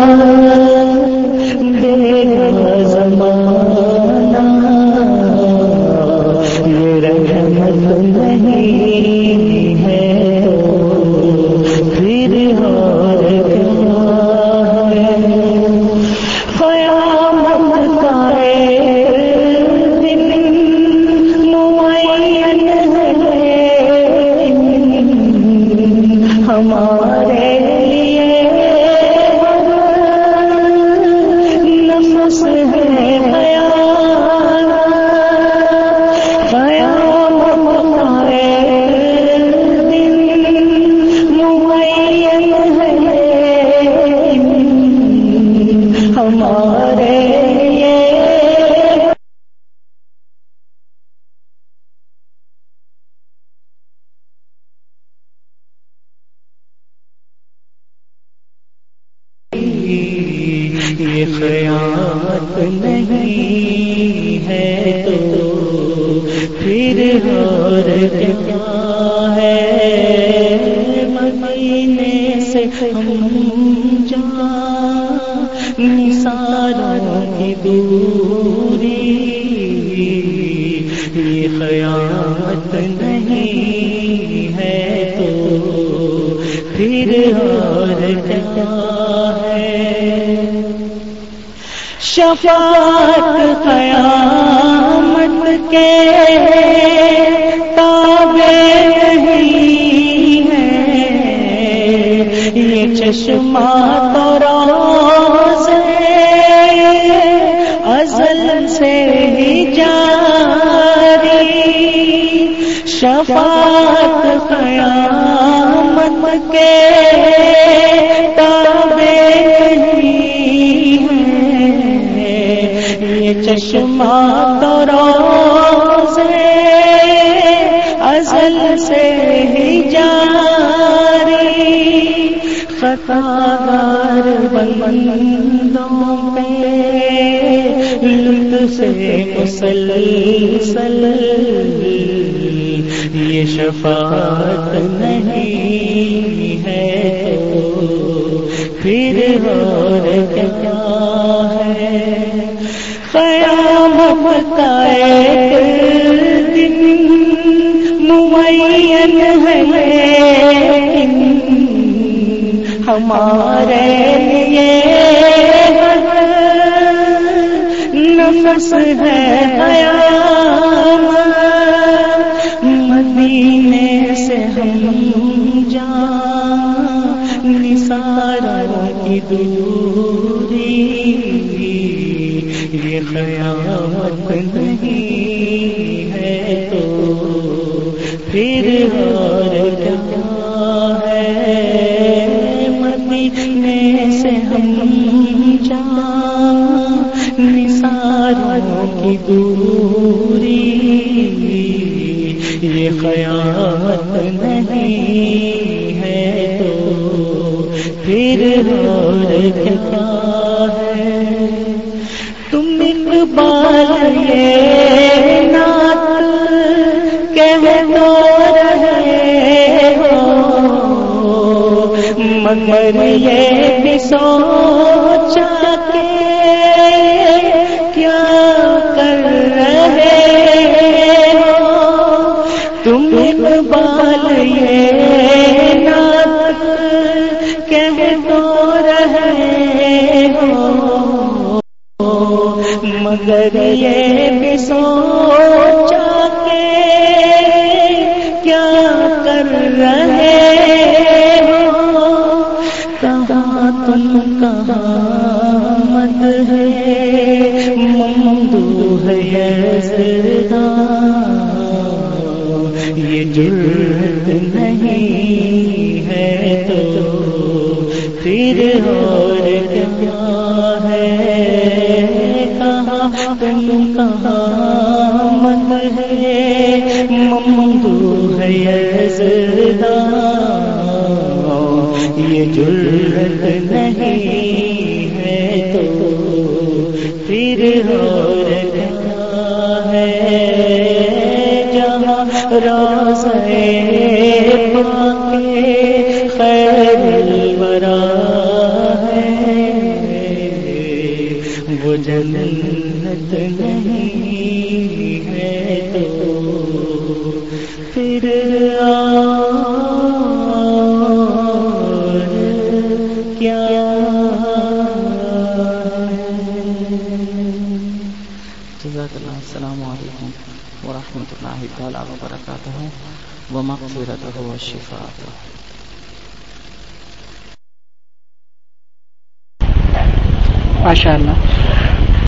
ہوں۔ یہ نہیں ہے تو پھر اور ہم جا نثاروں کی دوری یہ خیامت نہیں ہے تو پھر اور کیا شفاعت قیامت کے چشمہ تو ازل سے ہی جاری، شفاعت قیامت کے چشمہ تو روز ازل سے ہی جاری۔ خطاگار بندوں پہ لطف سے مسلسل یہ شفاعت نہیں ہے تو پھر اور ہمارے لیے نفس ہے قیام مدینے سے ہم جان، نثاروں کی دوری۔ یہ قیامت نہیں ہے تو پھر نثاروں کی دوری، یہ قیامت نہیں ہے تو پھر اور کیا ہے؟ تم اقبال یہ نات کہہ دو رہے ہو، مگر یہ بھی سوچا کے اقبال یہ نات کہہ دو رہے ہو۔ مگر یہ بھی سوچا کے کیا کر رہے ہو۔ کہاں تم کہاں مت ہے؟ ممدو ہے زردہ یہ جرت نہیں ہے تو پھر اور کیا ہے؟ کہاں؟ تم کہاں؟ راز خیر الورا ہے۔ وہ جنت ہے تو پھر آ ورحمۃ اللہ تعالیٰ وبرکاتہ ومغفرتہ وشفاعتہ ماشاء اللہ